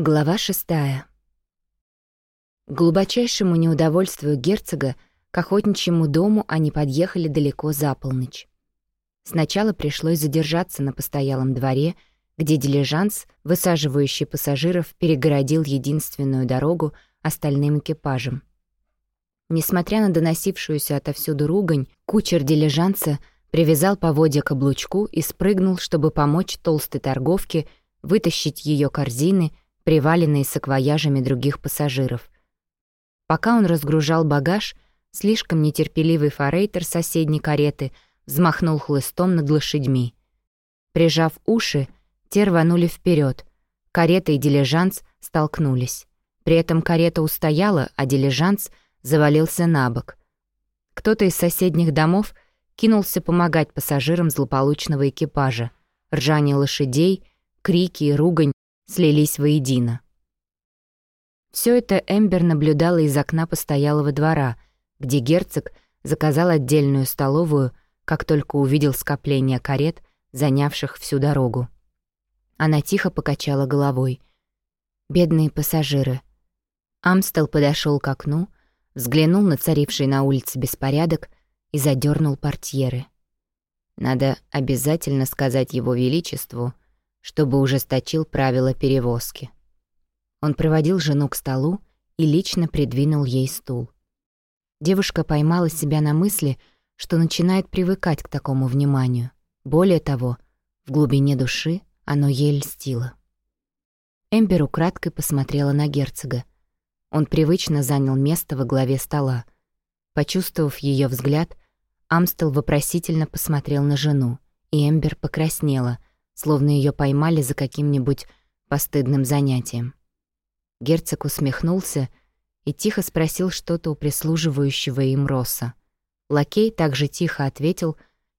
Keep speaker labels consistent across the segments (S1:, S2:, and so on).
S1: Глава шестая. К глубочайшему неудовольствию герцога к охотничьему дому они подъехали далеко за полночь. Сначала пришлось задержаться на постоялом дворе, где дилижанс, высаживающий пассажиров, перегородил единственную дорогу остальным экипажам. Несмотря на доносившуюся отовсюду ругань, кучер дилижанса привязал поводья к облучку и спрыгнул, чтобы помочь толстой торговке вытащить ее корзины — приваленные саквояжами других пассажиров. Пока он разгружал багаж, слишком нетерпеливый форейтер соседней кареты взмахнул хлыстом над лошадьми. Прижав уши, те рванули вперед. Карета и дилижанс столкнулись. При этом карета устояла, а дилижанс завалился на бок. Кто-то из соседних домов кинулся помогать пассажирам злополучного экипажа. Ржание лошадей, крики и ругань слились воедино. Все это Эмбер наблюдала из окна постоялого двора, где герцог заказал отдельную столовую, как только увидел скопление карет, занявших всю дорогу. Она тихо покачала головой. Бедные пассажиры. Амстел подошел к окну, взглянул на царивший на улице беспорядок и задернул портьеры. Надо обязательно сказать его величеству — чтобы ужесточил правила перевозки. Он проводил жену к столу и лично придвинул ей стул. Девушка поймала себя на мысли, что начинает привыкать к такому вниманию. Более того, в глубине души оно ей льстило. Эмбер украдкой посмотрела на герцога. Он привычно занял место во главе стола. Почувствовав ее взгляд, Амстел вопросительно посмотрел на жену, и Эмбер покраснела — словно ее поймали за каким-нибудь постыдным занятием. Герцог усмехнулся и тихо спросил что-то у прислуживающего им Росса. Лакей также тихо ответил,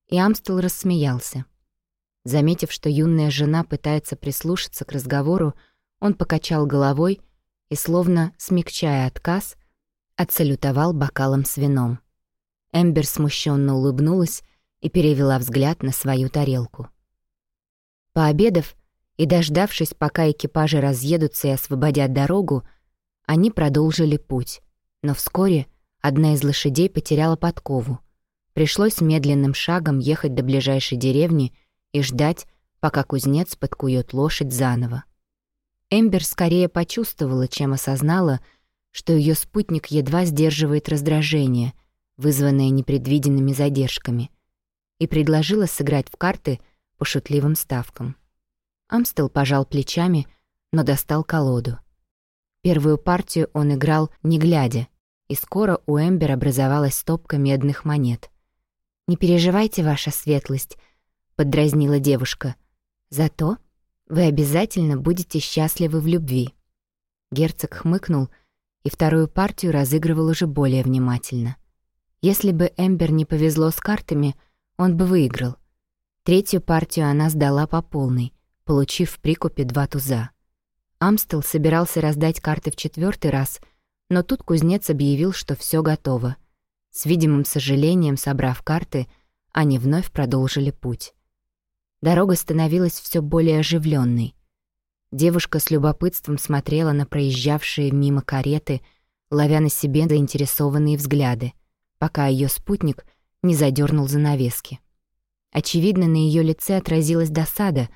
S1: и Амстел рассмеялся. Заметив, что юная жена пытается прислушаться к разговору, он покачал головой и, словно смягчая отказ, отсалютовал бокалом с вином. Эмбер смущенно улыбнулась и перевела взгляд на свою тарелку. Пообедав и дождавшись, пока экипажи разъедутся и освободят дорогу, они продолжили путь. Но вскоре одна из лошадей потеряла подкову. Пришлось медленным шагом ехать до ближайшей деревни и ждать, пока кузнец подкует лошадь заново. Эмбер скорее почувствовала, чем осознала, что ее спутник едва сдерживает раздражение, вызванное непредвиденными задержками, и предложила сыграть в карты по шутливым ставкам. Амстел пожал плечами, но достал колоду. Первую партию он играл не глядя, и скоро у Эмбер образовалась стопка медных монет. «Не переживайте, ваша светлость», — поддразнила девушка. «Зато вы обязательно будете счастливы в любви». Герцог хмыкнул и вторую партию разыгрывал уже более внимательно. Если бы Эмбер не повезло с картами, он бы выиграл — Третью партию она сдала по полной, получив в прикупе два туза. Амстел собирался раздать карты в четвертый раз, но тут кузнец объявил, что все готово. С видимым сожалением, собрав карты, они вновь продолжили путь. Дорога становилась все более оживленной. Девушка с любопытством смотрела на проезжавшие мимо кареты, ловя на себе заинтересованные взгляды, пока ее спутник не задернул занавески. Очевидно, на ее лице отразилась досада,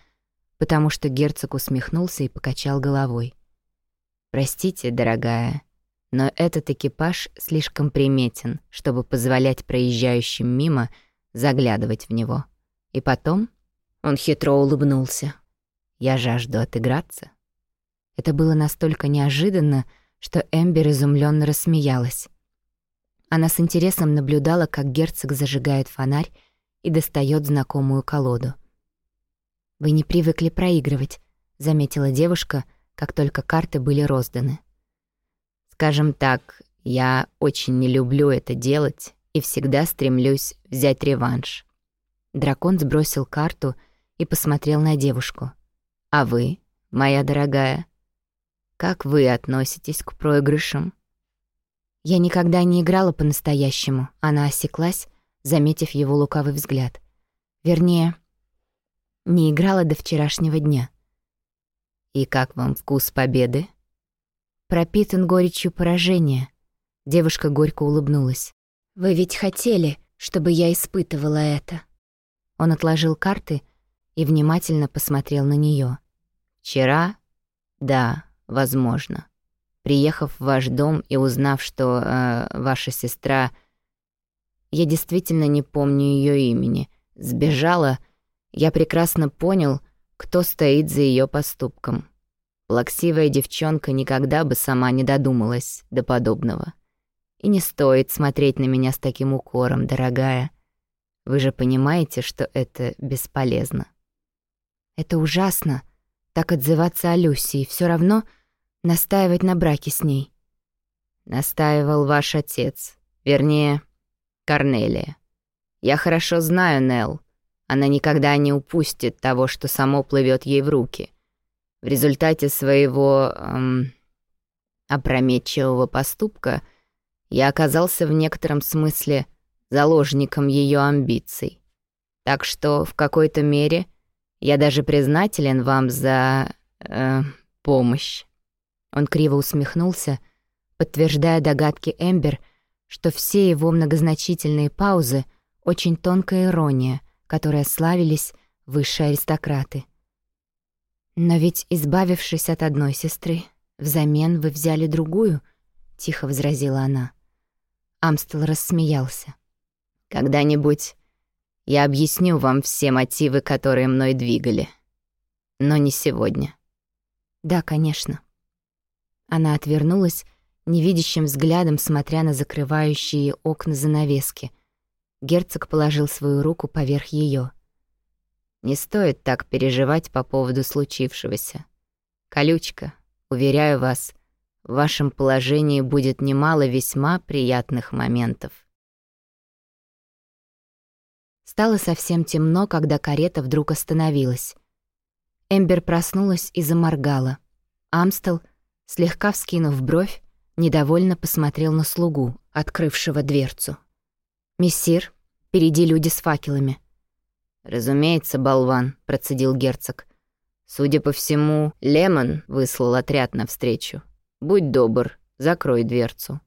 S1: потому что герцог усмехнулся и покачал головой. «Простите, дорогая, но этот экипаж слишком приметен, чтобы позволять проезжающим мимо заглядывать в него. И потом он хитро улыбнулся. Я жажду отыграться». Это было настолько неожиданно, что Эмбер изумленно рассмеялась. Она с интересом наблюдала, как герцог зажигает фонарь и достает знакомую колоду. «Вы не привыкли проигрывать», — заметила девушка, как только карты были розданы. «Скажем так, я очень не люблю это делать и всегда стремлюсь взять реванш». Дракон сбросил карту и посмотрел на девушку. «А вы, моя дорогая, как вы относитесь к проигрышам?» «Я никогда не играла по-настоящему», — она осеклась, заметив его лукавый взгляд. Вернее, не играла до вчерашнего дня. «И как вам вкус победы?» «Пропитан горечью поражения», — девушка горько улыбнулась. «Вы ведь хотели, чтобы я испытывала это?» Он отложил карты и внимательно посмотрел на нее. «Вчера? Да, возможно. Приехав в ваш дом и узнав, что э, ваша сестра... Я действительно не помню ее имени. Сбежала, я прекрасно понял, кто стоит за ее поступком. Плаксивая девчонка никогда бы сама не додумалась до подобного. И не стоит смотреть на меня с таким укором, дорогая. Вы же понимаете, что это бесполезно. Это ужасно, так отзываться о Люси, и всё равно настаивать на браке с ней. Настаивал ваш отец, вернее, Корнелия. Я хорошо знаю Нелл. Она никогда не упустит того, что само плывет ей в руки. В результате своего эм, опрометчивого поступка я оказался в некотором смысле заложником ее амбиций. Так что в какой-то мере я даже признателен вам за э, помощь. Он криво усмехнулся, подтверждая догадки Эмбер, что все его многозначительные паузы — очень тонкая ирония, которой славились высшие аристократы. «Но ведь, избавившись от одной сестры, взамен вы взяли другую», — тихо возразила она. Амстел рассмеялся. «Когда-нибудь я объясню вам все мотивы, которые мной двигали. Но не сегодня». «Да, конечно». Она отвернулась, невидящим взглядом смотря на закрывающие окна занавески. Герцог положил свою руку поверх ее. «Не стоит так переживать по поводу случившегося. Колючка, уверяю вас, в вашем положении будет немало весьма приятных моментов». Стало совсем темно, когда карета вдруг остановилась. Эмбер проснулась и заморгала. Амстел — Слегка вскинув бровь, недовольно посмотрел на слугу, открывшего дверцу. «Мессир, впереди люди с факелами». «Разумеется, болван», — процедил герцог. «Судя по всему, Лемон выслал отряд навстречу. Будь добр, закрой дверцу».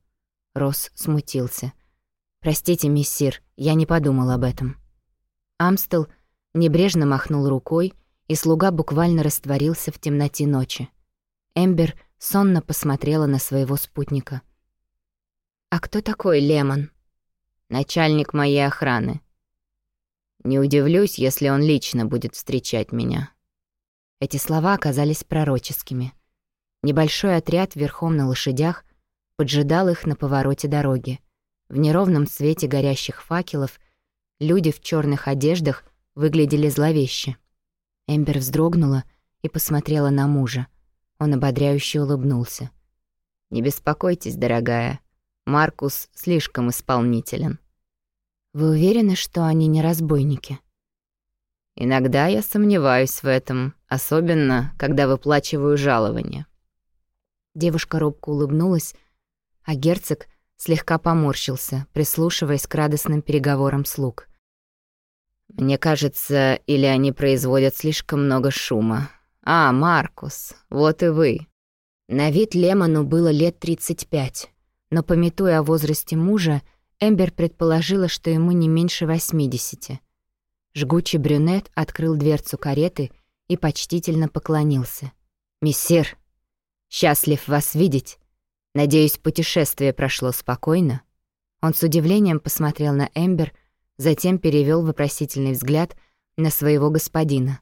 S1: Росс смутился. «Простите, мессир, я не подумал об этом». Амстел небрежно махнул рукой, и слуга буквально растворился в темноте ночи. Эмбер сонно посмотрела на своего спутника. «А кто такой Лемон?» «Начальник моей охраны. Не удивлюсь, если он лично будет встречать меня». Эти слова оказались пророческими. Небольшой отряд верхом на лошадях поджидал их на повороте дороги. В неровном свете горящих факелов люди в черных одеждах выглядели зловеще. Эмбер вздрогнула и посмотрела на мужа. Он ободряюще улыбнулся. «Не беспокойтесь, дорогая. Маркус слишком исполнителен». «Вы уверены, что они не разбойники?» «Иногда я сомневаюсь в этом, особенно, когда выплачиваю жалование». Девушка робко улыбнулась, а герцог слегка поморщился, прислушиваясь к радостным переговорам слуг. «Мне кажется, или они производят слишком много шума, «А, Маркус, вот и вы». На вид Лемону было лет 35, но, пометуя о возрасте мужа, Эмбер предположила, что ему не меньше 80. Жгучий брюнет открыл дверцу кареты и почтительно поклонился. «Мессир, счастлив вас видеть. Надеюсь, путешествие прошло спокойно?» Он с удивлением посмотрел на Эмбер, затем перевел вопросительный взгляд на своего господина.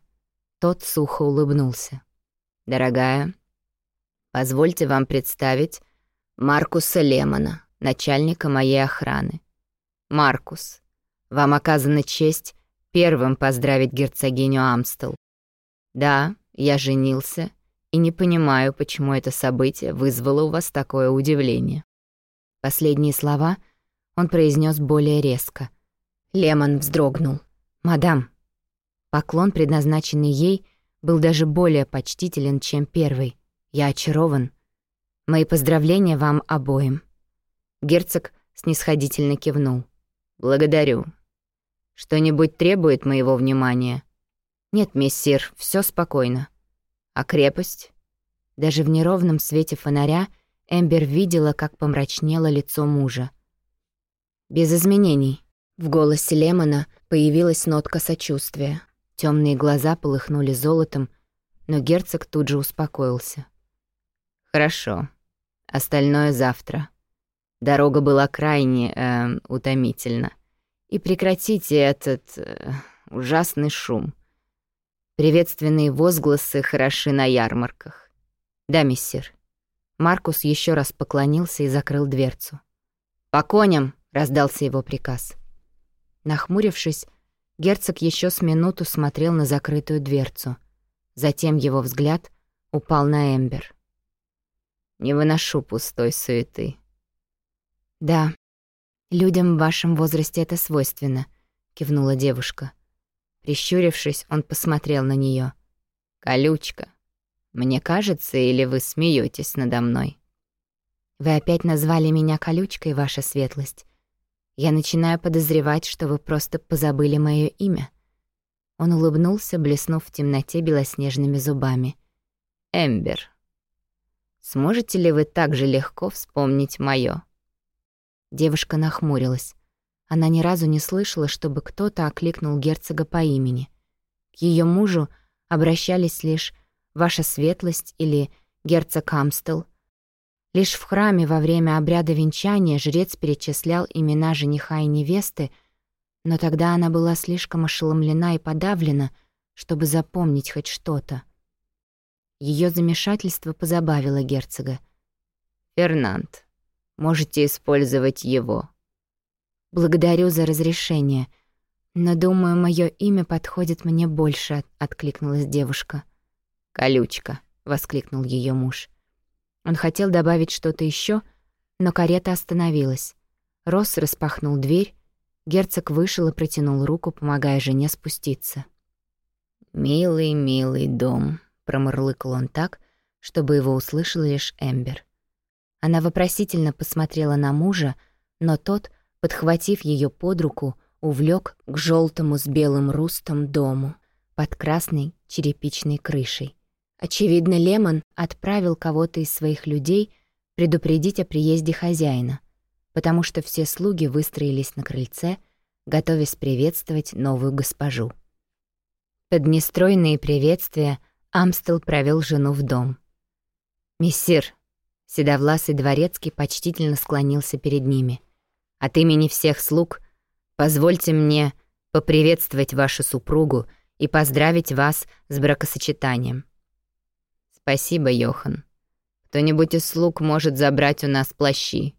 S1: Тот сухо улыбнулся. «Дорогая, позвольте вам представить Маркуса Лемона, начальника моей охраны. Маркус, вам оказана честь первым поздравить герцогиню Амстел. Да, я женился и не понимаю, почему это событие вызвало у вас такое удивление». Последние слова он произнес более резко. Лемон вздрогнул. «Мадам, Поклон, предназначенный ей, был даже более почтителен, чем первый. Я очарован. Мои поздравления вам обоим. Герцог снисходительно кивнул. Благодарю. Что-нибудь требует моего внимания? Нет, мессир, все спокойно. А крепость? Даже в неровном свете фонаря Эмбер видела, как помрачнело лицо мужа. «Без изменений». В голосе Лемона появилась нотка сочувствия. Темные глаза полыхнули золотом, но герцог тут же успокоился. «Хорошо. Остальное завтра. Дорога была крайне э, утомительна. И прекратите этот э, ужасный шум. Приветственные возгласы хороши на ярмарках. Да, миссир». Маркус еще раз поклонился и закрыл дверцу. «По коням!» — раздался его приказ. Нахмурившись, герцог еще с минуту смотрел на закрытую дверцу. Затем его взгляд упал на Эмбер. «Не выношу пустой суеты». «Да, людям в вашем возрасте это свойственно», — кивнула девушка. Прищурившись, он посмотрел на нее. «Колючка, мне кажется, или вы смеетесь надо мной?» «Вы опять назвали меня колючкой, ваша светлость. Я начинаю подозревать, что вы просто позабыли мое имя». Он улыбнулся, блеснув в темноте белоснежными зубами. «Эмбер, сможете ли вы так же легко вспомнить моё?» Девушка нахмурилась. Она ни разу не слышала, чтобы кто-то окликнул герцога по имени. К её мужу обращались лишь «Ваша светлость» или «Герцог Амстел», Лишь в храме во время обряда венчания жрец перечислял имена жениха и невесты, но тогда она была слишком ошеломлена и подавлена, чтобы запомнить хоть что-то. Ее замешательство позабавило герцога. «Фернанд, можете использовать его». «Благодарю за разрешение, но, думаю, мое имя подходит мне больше», — откликнулась девушка. «Колючка», — воскликнул ее муж. Он хотел добавить что-то еще, но карета остановилась. Росс распахнул дверь, герцог вышел и протянул руку, помогая жене спуститься. «Милый, милый дом», — промурлыкал он так, чтобы его услышал лишь Эмбер. Она вопросительно посмотрела на мужа, но тот, подхватив ее под руку, увлек к желтому с белым рустом дому под красной черепичной крышей. Очевидно, Лемон отправил кого-то из своих людей предупредить о приезде хозяина, потому что все слуги выстроились на крыльце, готовясь приветствовать новую госпожу. Под нестройные приветствия Амстел провел жену в дом. «Мессир», — седовласый дворецкий почтительно склонился перед ними, «от имени всех слуг позвольте мне поприветствовать вашу супругу и поздравить вас с бракосочетанием». «Спасибо, Йохан. Кто-нибудь из слуг может забрать у нас плащи.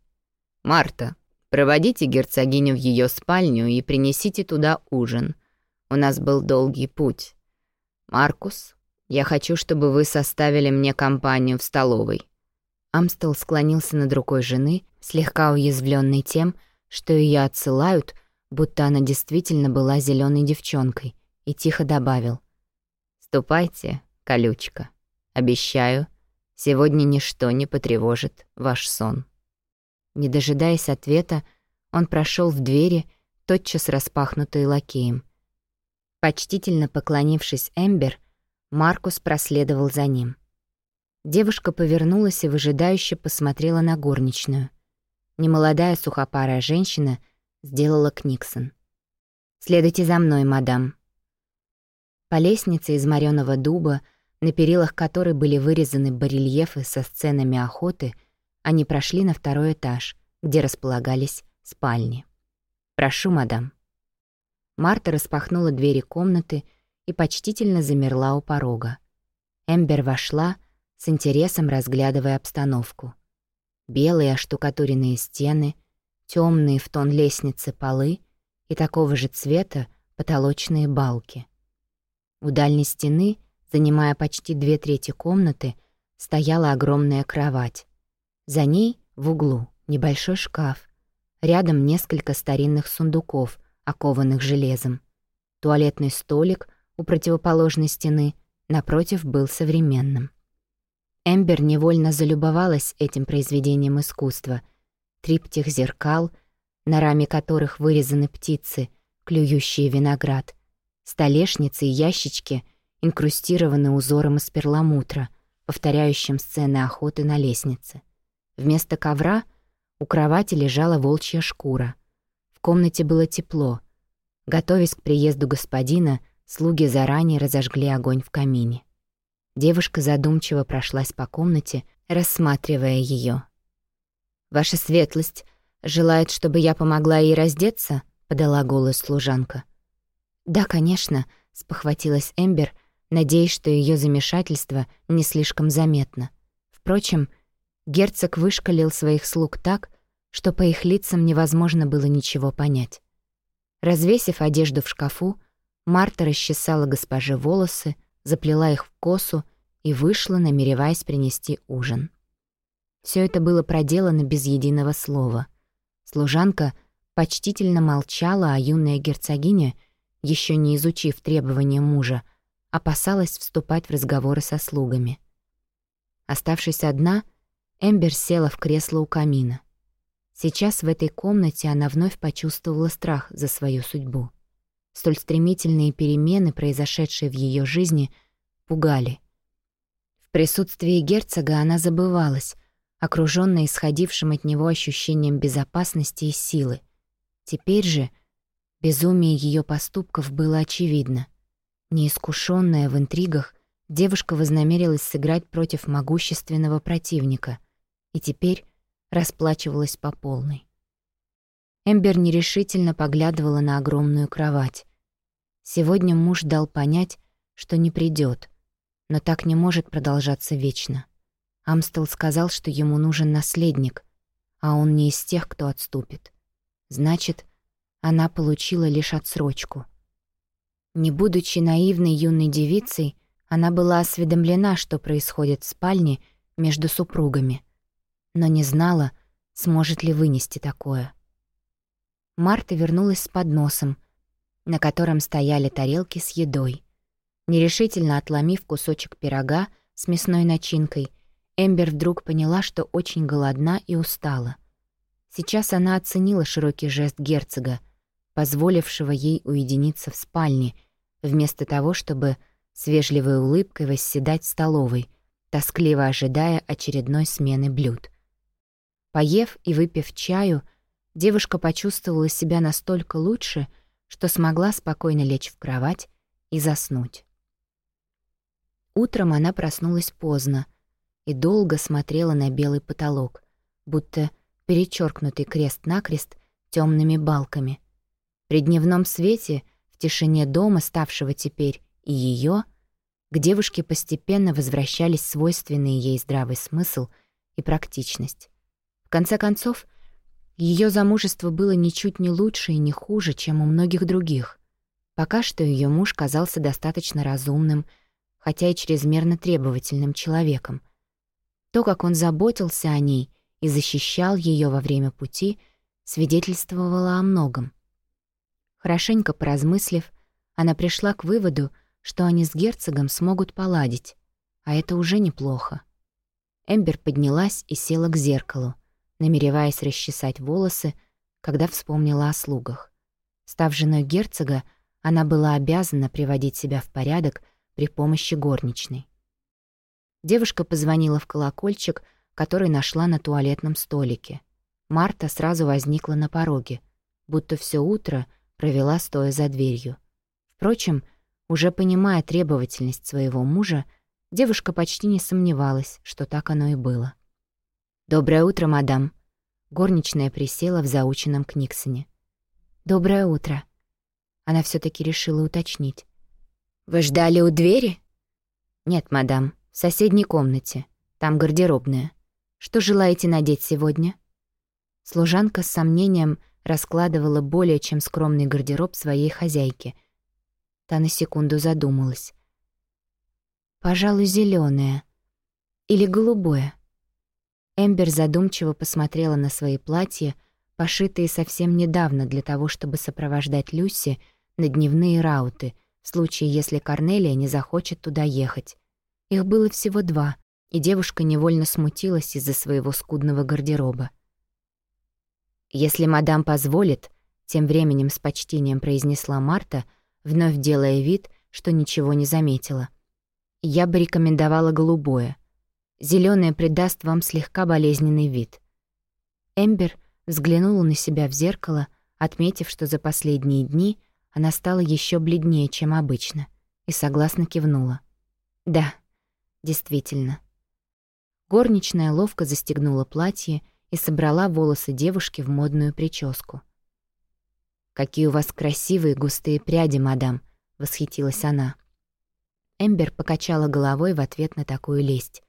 S1: Марта, проводите герцогиню в ее спальню и принесите туда ужин. У нас был долгий путь. Маркус, я хочу, чтобы вы составили мне компанию в столовой». Амстел склонился над рукой жены, слегка уязвленный тем, что ее отсылают, будто она действительно была зеленой девчонкой, и тихо добавил. «Ступайте, колючка». Обещаю, сегодня ничто не потревожит ваш сон». Не дожидаясь ответа, он прошел в двери, тотчас распахнутые лакеем. Почтительно поклонившись Эмбер, Маркус проследовал за ним. Девушка повернулась и выжидающе посмотрела на горничную. Немолодая сухопарая женщина сделала Книксон. «Следуйте за мной, мадам». По лестнице из морёного дуба — на перилах которой были вырезаны барельефы со сценами охоты, они прошли на второй этаж, где располагались спальни. «Прошу, мадам». Марта распахнула двери комнаты и почтительно замерла у порога. Эмбер вошла, с интересом разглядывая обстановку. Белые оштукатуренные стены, темные в тон лестницы полы и такого же цвета потолочные балки. У дальней стены Занимая почти две трети комнаты, стояла огромная кровать. За ней, в углу, небольшой шкаф. Рядом несколько старинных сундуков, окованных железом. Туалетный столик у противоположной стены напротив был современным. Эмбер невольно залюбовалась этим произведением искусства. Триптих зеркал, на раме которых вырезаны птицы, клюющие виноград, столешницы и ящички — инкрустированы узором из перламутра, повторяющим сцены охоты на лестнице. Вместо ковра у кровати лежала волчья шкура. В комнате было тепло. Готовясь к приезду господина, слуги заранее разожгли огонь в камине. Девушка задумчиво прошлась по комнате, рассматривая ее. «Ваша светлость желает, чтобы я помогла ей раздеться?» — подала голос служанка. «Да, конечно», — спохватилась Эмбер, надеясь, что ее замешательство не слишком заметно. Впрочем, герцог вышкалил своих слуг так, что по их лицам невозможно было ничего понять. Развесив одежду в шкафу, Марта расчесала госпоже волосы, заплела их в косу и вышла, намереваясь принести ужин. Все это было проделано без единого слова. Служанка почтительно молчала, а юная герцогиня, еще не изучив требования мужа, опасалась вступать в разговоры со слугами. Оставшись одна, Эмбер села в кресло у камина. Сейчас в этой комнате она вновь почувствовала страх за свою судьбу. Столь стремительные перемены, произошедшие в ее жизни, пугали. В присутствии герцога она забывалась, окружённая исходившим от него ощущением безопасности и силы. Теперь же безумие ее поступков было очевидно. Неискушенная в интригах, девушка вознамерилась сыграть против могущественного противника и теперь расплачивалась по полной. Эмбер нерешительно поглядывала на огромную кровать. Сегодня муж дал понять, что не придет, но так не может продолжаться вечно. Амстел сказал, что ему нужен наследник, а он не из тех, кто отступит. Значит, она получила лишь отсрочку. Не будучи наивной юной девицей, она была осведомлена, что происходит в спальне между супругами но не знала, сможет ли вынести такое. Марта вернулась с подносом, на котором стояли тарелки с едой. Нерешительно отломив кусочек пирога с мясной начинкой, Эмбер вдруг поняла, что очень голодна и устала. Сейчас она оценила широкий жест герцога, позволившего ей уединиться в спальне, вместо того, чтобы с вежливой улыбкой восседать в столовой, тоскливо ожидая очередной смены блюд. Поев и выпив чаю, девушка почувствовала себя настолько лучше, что смогла спокойно лечь в кровать и заснуть. Утром она проснулась поздно и долго смотрела на белый потолок, будто перечеркнутый крест-накрест темными балками. При дневном свете, в тишине дома, ставшего теперь и ее, к девушке постепенно возвращались свойственные ей здравый смысл и практичность. В конце концов, ее замужество было ничуть не лучше и не хуже, чем у многих других. Пока что ее муж казался достаточно разумным, хотя и чрезмерно требовательным человеком. То, как он заботился о ней и защищал ее во время пути, свидетельствовало о многом. Хорошенько поразмыслив, она пришла к выводу, что они с герцогом смогут поладить, а это уже неплохо. Эмбер поднялась и села к зеркалу — намереваясь расчесать волосы, когда вспомнила о слугах. Став женой герцога, она была обязана приводить себя в порядок при помощи горничной. Девушка позвонила в колокольчик, который нашла на туалетном столике. Марта сразу возникла на пороге, будто все утро провела стоя за дверью. Впрочем, уже понимая требовательность своего мужа, девушка почти не сомневалась, что так оно и было. «Доброе утро, мадам». Горничная присела в заученном Книксоне. «Доброе утро». Она все таки решила уточнить. «Вы ждали у двери?» «Нет, мадам, в соседней комнате. Там гардеробная. Что желаете надеть сегодня?» Служанка с сомнением раскладывала более чем скромный гардероб своей хозяйки. Та на секунду задумалась. «Пожалуй, зеленое Или голубое?» Эмбер задумчиво посмотрела на свои платья, пошитые совсем недавно для того, чтобы сопровождать Люси на дневные рауты, в случае, если Корнелия не захочет туда ехать. Их было всего два, и девушка невольно смутилась из-за своего скудного гардероба. «Если мадам позволит», — тем временем с почтением произнесла Марта, вновь делая вид, что ничего не заметила. «Я бы рекомендовала голубое. Зеленое придаст вам слегка болезненный вид. Эмбер взглянула на себя в зеркало, отметив, что за последние дни она стала еще бледнее, чем обычно, и согласно кивнула. «Да, действительно». Горничная ловко застегнула платье и собрала волосы девушки в модную прическу. «Какие у вас красивые густые пряди, мадам!» — восхитилась она. Эмбер покачала головой в ответ на такую лесть.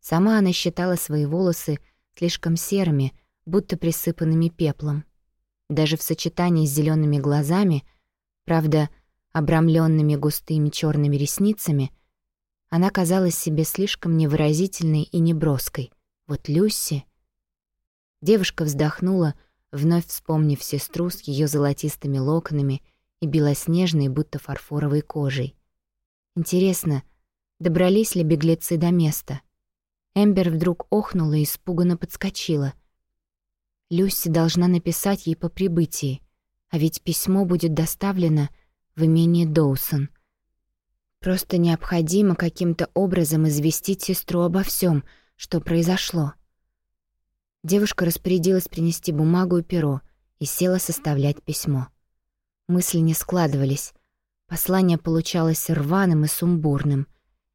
S1: Сама она считала свои волосы слишком серыми, будто присыпанными пеплом. Даже в сочетании с зелеными глазами, правда, обрамленными густыми черными ресницами, она казалась себе слишком невыразительной и неброской. Вот Люси... Девушка вздохнула, вновь вспомнив сестру с ее золотистыми локонами и белоснежной, будто фарфоровой кожей. Интересно, добрались ли беглецы до места? Эмбер вдруг охнула и испуганно подскочила. Люси должна написать ей по прибытии, а ведь письмо будет доставлено в имение Доусон. Просто необходимо каким-то образом известить сестру обо всем, что произошло. Девушка распорядилась принести бумагу и перо и села составлять письмо. Мысли не складывались. Послание получалось рваным и сумбурным.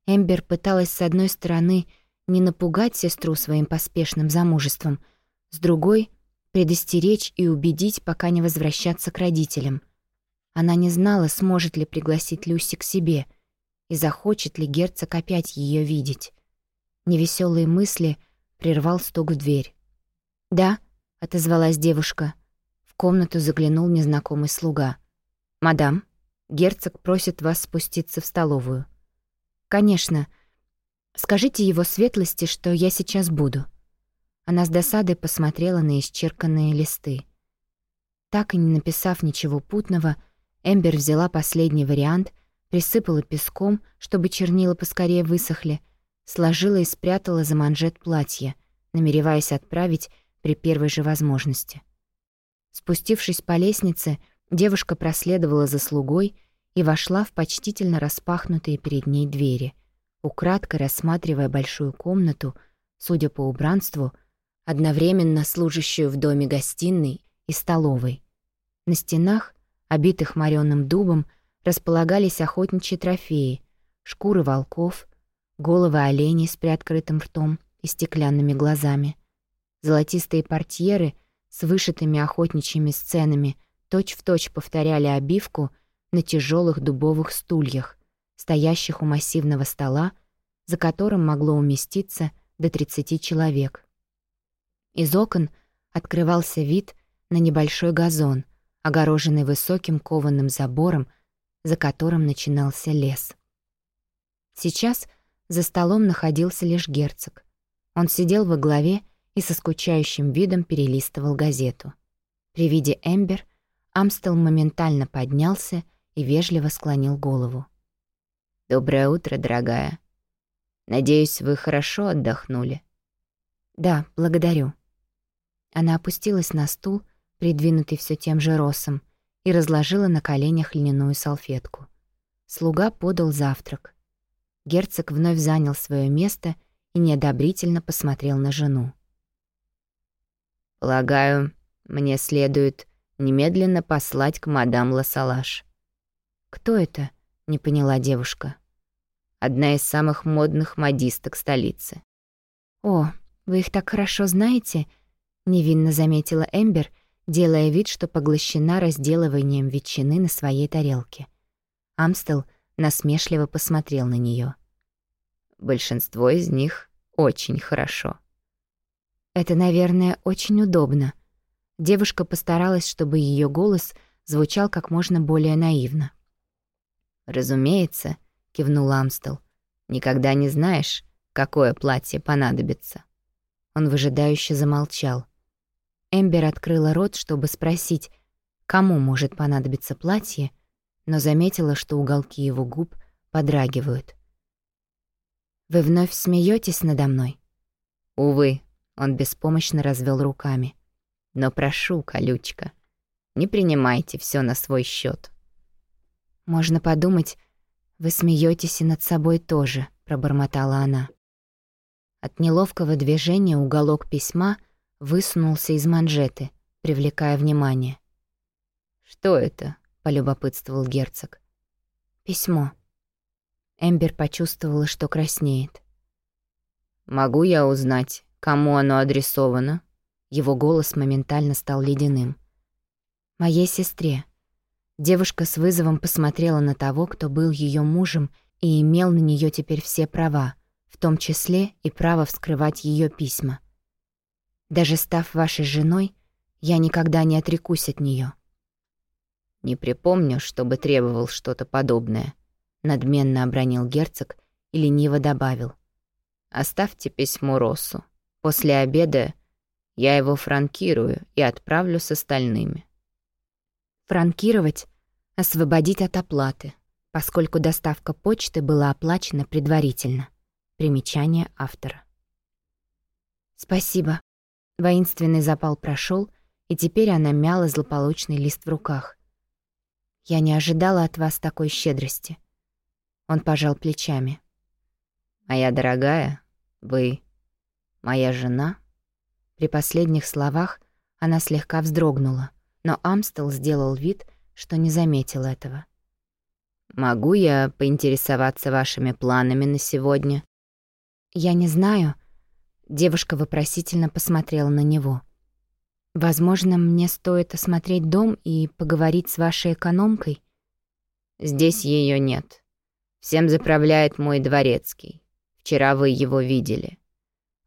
S1: Эмбер пыталась с одной стороны не напугать сестру своим поспешным замужеством, с другой — предостеречь и убедить, пока не возвращаться к родителям. Она не знала, сможет ли пригласить Люси к себе и захочет ли герцог опять ее видеть. Невеселые мысли прервал стук в дверь. «Да», — отозвалась девушка. В комнату заглянул незнакомый слуга. «Мадам, герцог просит вас спуститься в столовую». «Конечно. Скажите его светлости, что я сейчас буду». Она с досадой посмотрела на исчерканные листы. Так и не написав ничего путного, Эмбер взяла последний вариант, присыпала песком, чтобы чернила поскорее высохли, сложила и спрятала за манжет платья, намереваясь отправить при первой же возможности. Спустившись по лестнице, девушка проследовала за слугой и вошла в почтительно распахнутые перед ней двери, украдкой рассматривая большую комнату, судя по убранству, одновременно служащую в доме гостиной и столовой. На стенах, обитых морёным дубом, располагались охотничьи трофеи, шкуры волков, головы оленей с приоткрытым ртом и стеклянными глазами — Золотистые портьеры с вышитыми охотничьими сценами точь-в-точь точь повторяли обивку на тяжелых дубовых стульях, стоящих у массивного стола, за которым могло уместиться до 30 человек. Из окон открывался вид на небольшой газон, огороженный высоким кованым забором, за которым начинался лес. Сейчас за столом находился лишь герцог. Он сидел во главе и со скучающим видом перелистывал газету. При виде Эмбер Амстел моментально поднялся и вежливо склонил голову. «Доброе утро, дорогая. Надеюсь, вы хорошо отдохнули?» «Да, благодарю». Она опустилась на стул, придвинутый все тем же росом, и разложила на коленях льняную салфетку. Слуга подал завтрак. Герцог вновь занял свое место и неодобрительно посмотрел на жену. Полагаю, мне следует немедленно послать к мадам Лассалаш. «Кто это?» — не поняла девушка. «Одна из самых модных модисток столицы». «О, вы их так хорошо знаете?» — невинно заметила Эмбер, делая вид, что поглощена разделыванием ветчины на своей тарелке. Амстел насмешливо посмотрел на нее. «Большинство из них очень хорошо». Это, наверное, очень удобно. Девушка постаралась, чтобы ее голос звучал как можно более наивно. «Разумеется», — кивнул Амстел, — «никогда не знаешь, какое платье понадобится». Он выжидающе замолчал. Эмбер открыла рот, чтобы спросить, кому может понадобиться платье, но заметила, что уголки его губ подрагивают. «Вы вновь смеетесь надо мной?» «Увы», он беспомощно развел руками. «Но прошу, колючка, не принимайте все на свой счет. «Можно подумать, вы смеетесь и над собой тоже», — пробормотала она. От неловкого движения уголок письма высунулся из манжеты, привлекая внимание.
S2: «Что это?»
S1: — полюбопытствовал герцог. «Письмо». Эмбер почувствовала, что краснеет.
S2: «Могу я узнать, кому оно адресовано?»
S1: Его голос моментально стал ледяным. «Моей сестре». Девушка с вызовом посмотрела на того, кто был ее мужем и имел на нее теперь все права, в том числе и право вскрывать ее письма. Даже став вашей женой, я никогда не отрекусь от нее.
S2: Не припомню, чтобы требовал что-то подобное. Надменно обронил герцог и лениво добавил. Оставьте письмо Россу. После обеда я его франкирую и отправлю с остальными.
S1: Франкировать — освободить от оплаты, поскольку доставка почты была оплачена предварительно. Примечание автора. «Спасибо». Воинственный запал прошел, и теперь она мяла злополучный лист в руках. «Я не ожидала от вас такой щедрости». Он пожал плечами.
S2: «Моя дорогая, вы моя жена?»
S1: При последних словах она слегка вздрогнула, но Амстел сделал вид, что не заметил этого.
S2: «Могу я поинтересоваться вашими планами на сегодня?»
S1: «Я не знаю». Девушка вопросительно посмотрела на него. «Возможно, мне стоит осмотреть дом и поговорить с вашей экономкой?»
S2: «Здесь ее нет. Всем заправляет мой дворецкий. Вчера вы его видели.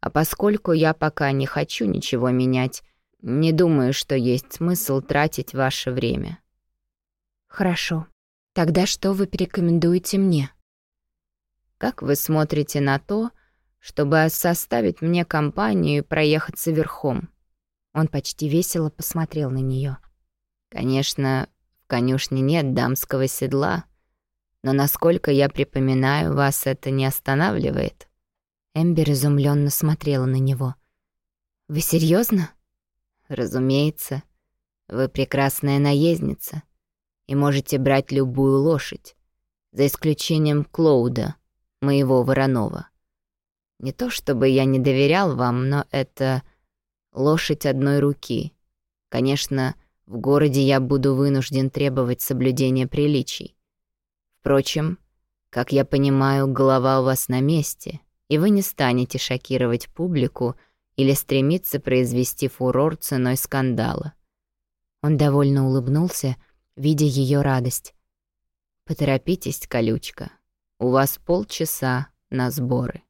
S2: А поскольку я пока не хочу ничего менять, не думаю, что есть смысл тратить ваше время».
S1: «Хорошо. Тогда что вы порекомендуете мне?»
S2: «Как вы смотрите на то, чтобы составить мне компанию и проехаться верхом.
S1: Он почти весело посмотрел на нее.
S2: Конечно, в конюшне нет дамского седла, но насколько я припоминаю, вас это не останавливает.
S1: Эмбер изумленно смотрела на него. Вы серьезно?
S2: Разумеется. Вы прекрасная наездница и можете брать любую лошадь, за исключением Клоуда, моего Воронова. Не то чтобы я не доверял вам, но это лошадь одной руки. Конечно, в городе я буду вынужден требовать соблюдения приличий. Впрочем, как я понимаю, голова у вас на месте, и вы не станете шокировать публику или стремиться произвести фурор ценой скандала.
S1: Он довольно улыбнулся, видя ее радость.
S2: «Поторопитесь, колючка. У вас полчаса на сборы».